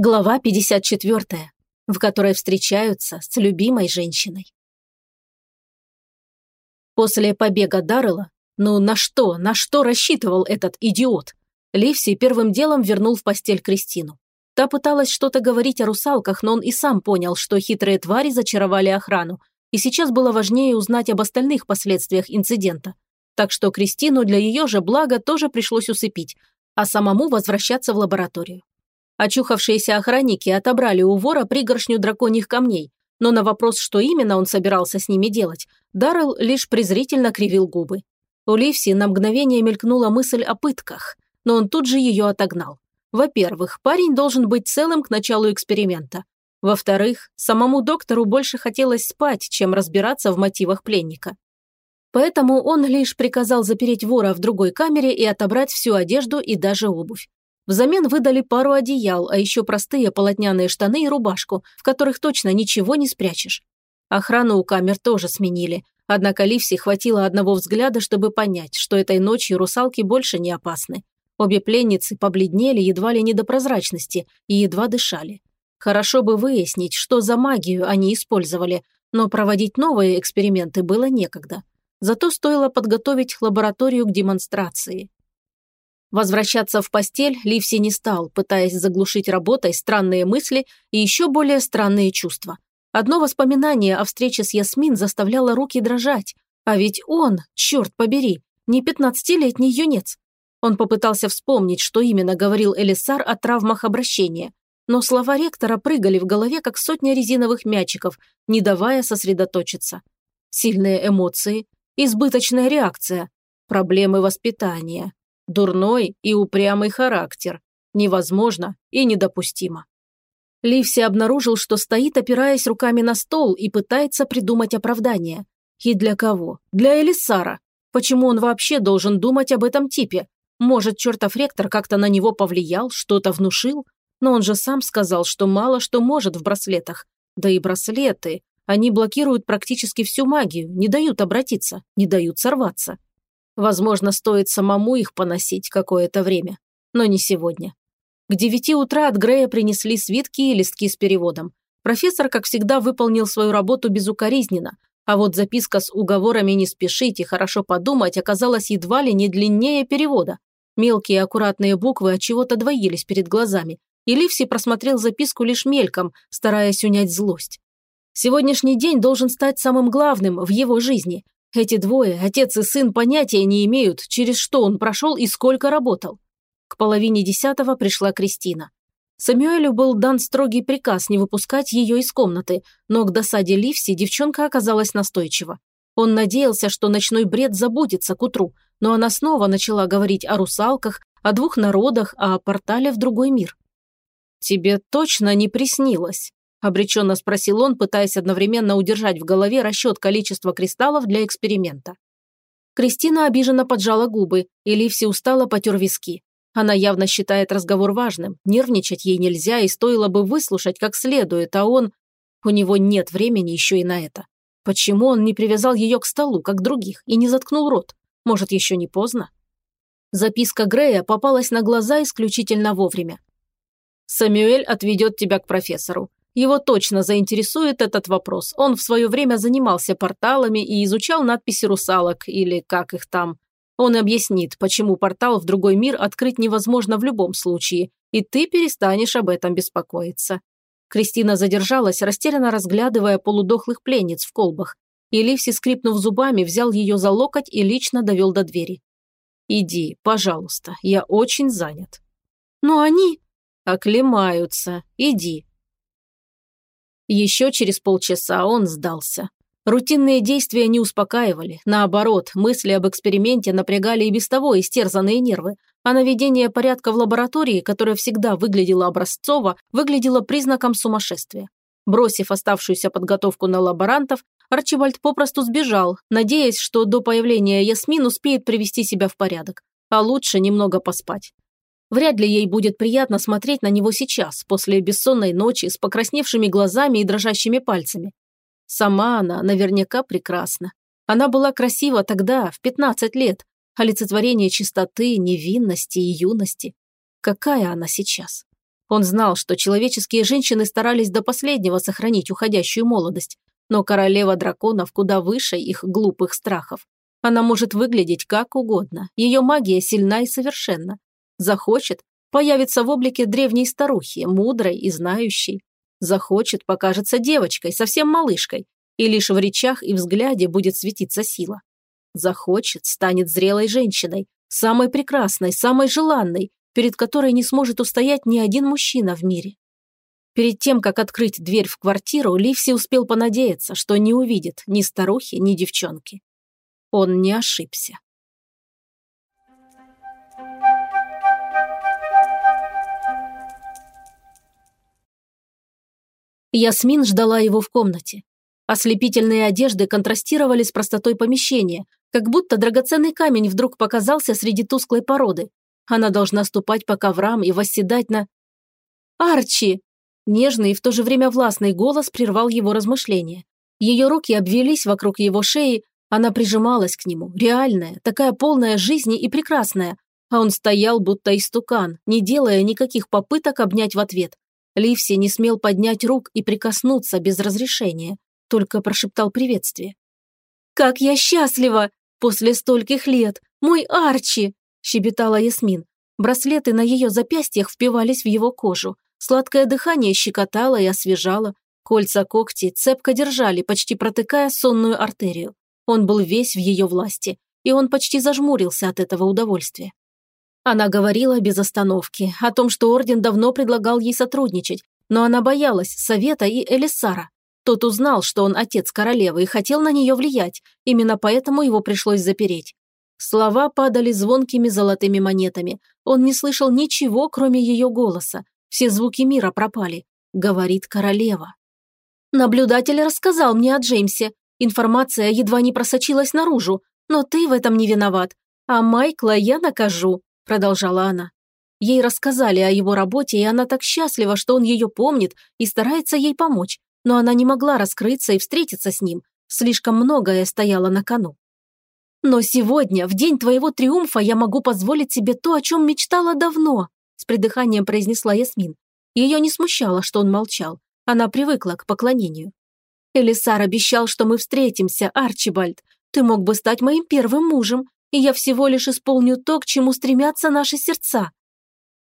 Глава 54, в которой встречаются с любимой женщиной. После побега Даррелла, ну на что, на что рассчитывал этот идиот? Ливси первым делом вернул в постель Кристину. Та пыталась что-то говорить о русалках, но он и сам понял, что хитрые твари зачаровали охрану, и сейчас было важнее узнать об остальных последствиях инцидента. Так что Кристину для ее же блага тоже пришлось усыпить, а самому возвращаться в лабораторию. Очухавшиеся охранники отобрали у вора пригоршню драконьих камней, но на вопрос, что именно он собирался с ними делать, Даррелл лишь презрительно кривил губы. У Ливси на мгновение мелькнула мысль о пытках, но он тут же ее отогнал. Во-первых, парень должен быть целым к началу эксперимента. Во-вторых, самому доктору больше хотелось спать, чем разбираться в мотивах пленника. Поэтому он лишь приказал запереть вора в другой камере и отобрать всю одежду и даже обувь. Взамен выдали пару одеял, а еще простые полотняные штаны и рубашку, в которых точно ничего не спрячешь. Охрану у камер тоже сменили, однако Ливси хватило одного взгляда, чтобы понять, что этой ночью русалки больше не опасны. Обе пленницы побледнели едва ли не до прозрачности и едва дышали. Хорошо бы выяснить, что за магию они использовали, но проводить новые эксперименты было некогда. Зато стоило подготовить лабораторию к демонстрации. Возвращаться в постель Ливси не стал, пытаясь заглушить работой странные мысли и еще более странные чувства. Одно воспоминание о встрече с Ясмин заставляло руки дрожать. А ведь он, черт побери, не пятнадцатилетний юнец. Он попытался вспомнить, что именно говорил Элисар о травмах обращения. Но слова ректора прыгали в голове, как сотня резиновых мячиков, не давая сосредоточиться. Сильные эмоции, избыточная реакция, проблемы воспитания, Дурной и упрямый характер. Невозможно и недопустимо. Ливси обнаружил, что стоит, опираясь руками на стол и пытается придумать оправдание. И для кого? Для Элисара. Почему он вообще должен думать об этом типе? Может, чертов ректор как-то на него повлиял, что-то внушил? Но он же сам сказал, что мало что может в браслетах. Да и браслеты. Они блокируют практически всю магию, не дают обратиться, не дают сорваться. Возможно, стоит самому их поносить какое-то время. Но не сегодня. К девяти утра от Грея принесли свитки и листки с переводом. Профессор, как всегда, выполнил свою работу безукоризненно, а вот записка с уговорами не спешить и хорошо подумать оказалась едва ли не длиннее перевода. Мелкие аккуратные буквы от чего-то двоились перед глазами, и Ливси просмотрел записку лишь мельком, стараясь унять злость. Сегодняшний день должен стать самым главным в его жизни, эти двое, отец и сын, понятия не имеют, через что он прошел и сколько работал. К половине десятого пришла Кристина. Самюэлю был дан строгий приказ не выпускать ее из комнаты, но к досаде Ливси девчонка оказалась настойчива. Он надеялся, что ночной бред забудется к утру, но она снова начала говорить о русалках, о двух народах, о портале в другой мир. «Тебе точно не приснилось?» – обреченно спросил он, пытаясь одновременно удержать в голове расчет количества кристаллов для эксперимента. Кристина обиженно поджала губы, и Ливси устало потер виски. Она явно считает разговор важным, нервничать ей нельзя и стоило бы выслушать как следует, а он... У него нет времени еще и на это. Почему он не привязал ее к столу, как других, и не заткнул рот? Может, еще не поздно? Записка Грея попалась на глаза исключительно вовремя. «Самюэль отведет тебя к профессору. Его точно заинтересует этот вопрос. Он в свое время занимался порталами и изучал надписи русалок, или как их там. Он объяснит, почему портал в другой мир открыть невозможно в любом случае, и ты перестанешь об этом беспокоиться. Кристина задержалась, растерянно разглядывая полудохлых пленниц в колбах. И Ливси, скрипнув зубами, взял ее за локоть и лично довел до двери. «Иди, пожалуйста, я очень занят». «Но они...» «Оклемаются. Иди». Еще через полчаса он сдался. Рутинные действия не успокаивали, наоборот, мысли об эксперименте напрягали и без того истерзанные нервы, а наведение порядка в лаборатории, которая всегда выглядела образцово, выглядело признаком сумасшествия. Бросив оставшуюся подготовку на лаборантов, Арчибальд попросту сбежал, надеясь, что до появления Ясмин успеет привести себя в порядок, а лучше немного поспать. Вряд ли ей будет приятно смотреть на него сейчас, после бессонной ночи, с покрасневшими глазами и дрожащими пальцами. Сама она наверняка прекрасна. Она была красива тогда, в 15 лет, олицетворение чистоты, невинности и юности. Какая она сейчас? Он знал, что человеческие женщины старались до последнего сохранить уходящую молодость, но королева драконов куда выше их глупых страхов. Она может выглядеть как угодно, ее магия сильна и совершенна. Захочет, появится в облике древней старухи, мудрой и знающей. Захочет, покажется девочкой, совсем малышкой, и лишь в речах и взгляде будет светиться сила. Захочет, станет зрелой женщиной, самой прекрасной, самой желанной, перед которой не сможет устоять ни один мужчина в мире. Перед тем, как открыть дверь в квартиру, Ливси успел понадеяться, что не увидит ни старухи, ни девчонки. Он не ошибся. Ясмин ждала его в комнате. Ослепительные одежды контрастировали с простотой помещения, как будто драгоценный камень вдруг показался среди тусклой породы. Она должна ступать по коврам и восседать на... «Арчи!» Нежный и в то же время властный голос прервал его размышления. Ее руки обвелись вокруг его шеи, она прижималась к нему, реальная, такая полная жизни и прекрасная, а он стоял будто истукан, не делая никаких попыток обнять в ответ. Ливси не смел поднять рук и прикоснуться без разрешения, только прошептал приветствие. «Как я счастлива! После стольких лет! Мой Арчи!» – щебетала Ясмин. Браслеты на ее запястьях впивались в его кожу. Сладкое дыхание щекотало и освежало. Кольца когти цепко держали, почти протыкая сонную артерию. Он был весь в ее власти, и он почти зажмурился от этого удовольствия. Она говорила без остановки о том, что Орден давно предлагал ей сотрудничать, но она боялась Совета и Элиссара. Тот узнал, что он отец королевы и хотел на нее влиять, именно поэтому его пришлось запереть. Слова падали звонкими золотыми монетами. Он не слышал ничего, кроме ее голоса. Все звуки мира пропали. Говорит королева. Наблюдатель рассказал мне о Джеймсе. Информация едва не просочилась наружу, но ты в этом не виноват. А Майкла я накажу продолжала она. Ей рассказали о его работе, и она так счастлива, что он ее помнит и старается ей помочь, но она не могла раскрыться и встретиться с ним. Слишком многое стояло на кону. «Но сегодня, в день твоего триумфа, я могу позволить себе то, о чем мечтала давно», с придыханием произнесла Ясмин. Ее не смущало, что он молчал. Она привыкла к поклонению. «Элисар обещал, что мы встретимся, Арчибальд. Ты мог бы стать моим первым мужем, и я всего лишь исполню то, к чему стремятся наши сердца.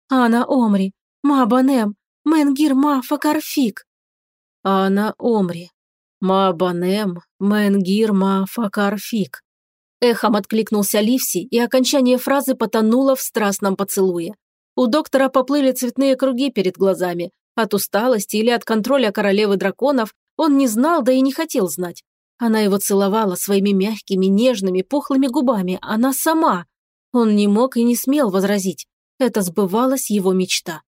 Ана Омри, Мабанем, Менгир Ма Факарфик. Ана Омри, Мабанем, Менгир Ма Факарфик. Эхом откликнулся Ливси, и окончание фразы потонуло в страстном поцелуе. У доктора поплыли цветные круги перед глазами. От усталости или от контроля королевы драконов он не знал, да и не хотел знать. Она его целовала своими мягкими, нежными, пухлыми губами, она сама. Он не мог и не смел возразить. Это сбывалась его мечта.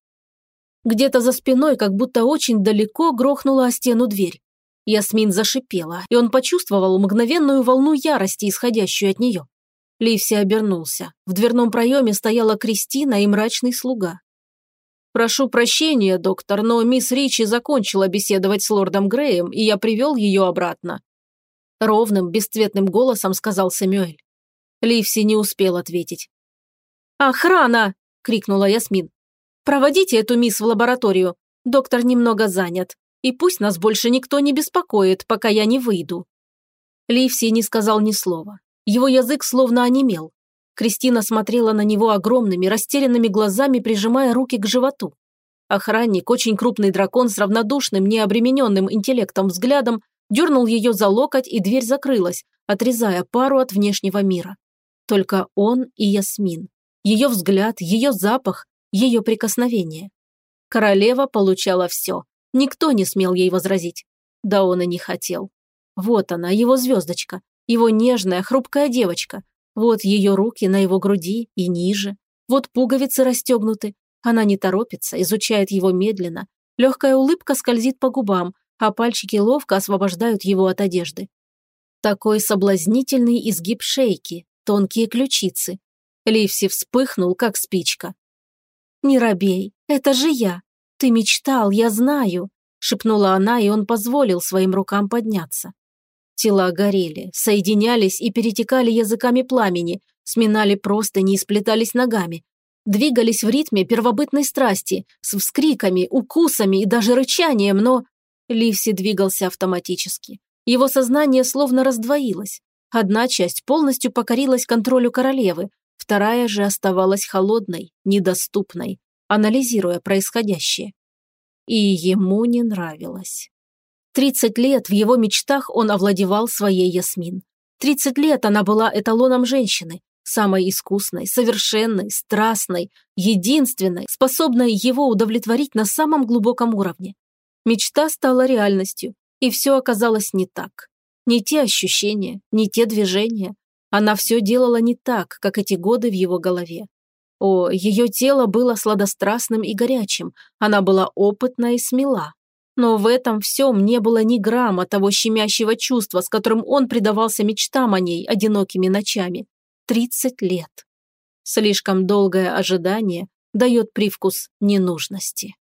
Где-то за спиной, как будто очень далеко, грохнула о стену дверь. Ясмин зашипела, и он почувствовал мгновенную волну ярости, исходящую от нее. Ливси обернулся. В дверном проеме стояла Кристина и мрачный слуга. «Прошу прощения, доктор, но мисс Ричи закончила беседовать с лордом Греем, и я привел ее обратно. Ровным, бесцветным голосом сказал Сэмюэль. Ливси не успел ответить. «Охрана!» – крикнула Ясмин. «Проводите эту мисс в лабораторию. Доктор немного занят. И пусть нас больше никто не беспокоит, пока я не выйду». Ливси не сказал ни слова. Его язык словно онемел. Кристина смотрела на него огромными, растерянными глазами, прижимая руки к животу. Охранник, очень крупный дракон с равнодушным, необремененным интеллектом взглядом, дернул ее за локоть, и дверь закрылась, отрезая пару от внешнего мира. Только он и Ясмин. Ее взгляд, ее запах, ее прикосновение. Королева получала все. Никто не смел ей возразить. Да он и не хотел. Вот она, его звездочка, его нежная, хрупкая девочка. Вот ее руки на его груди и ниже. Вот пуговицы расстегнуты. Она не торопится, изучает его медленно. Легкая улыбка скользит по губам, а пальчики ловко освобождают его от одежды. Такой соблазнительный изгиб шейки, тонкие ключицы. Ливси вспыхнул, как спичка. «Не робей, это же я. Ты мечтал, я знаю», – шепнула она, и он позволил своим рукам подняться. Тела горели, соединялись и перетекали языками пламени, сминали просто, не сплетались ногами. двигались в ритме первобытной страсти, с вскриками, укусами и даже рычанием, но... Ливси двигался автоматически. Его сознание словно раздвоилось. Одна часть полностью покорилась контролю королевы, вторая же оставалась холодной, недоступной, анализируя происходящее. И ему не нравилось. Тридцать лет в его мечтах он овладевал своей Ясмин. Тридцать лет она была эталоном женщины, самой искусной, совершенной, страстной, единственной, способной его удовлетворить на самом глубоком уровне. Мечта стала реальностью, и все оказалось не так. Не те ощущения, не те движения. Она все делала не так, как эти годы в его голове. О, ее тело было сладострастным и горячим, она была опытна и смела. Но в этом всем не было ни грамма того щемящего чувства, с которым он предавался мечтам о ней одинокими ночами. Тридцать лет. Слишком долгое ожидание дает привкус ненужности.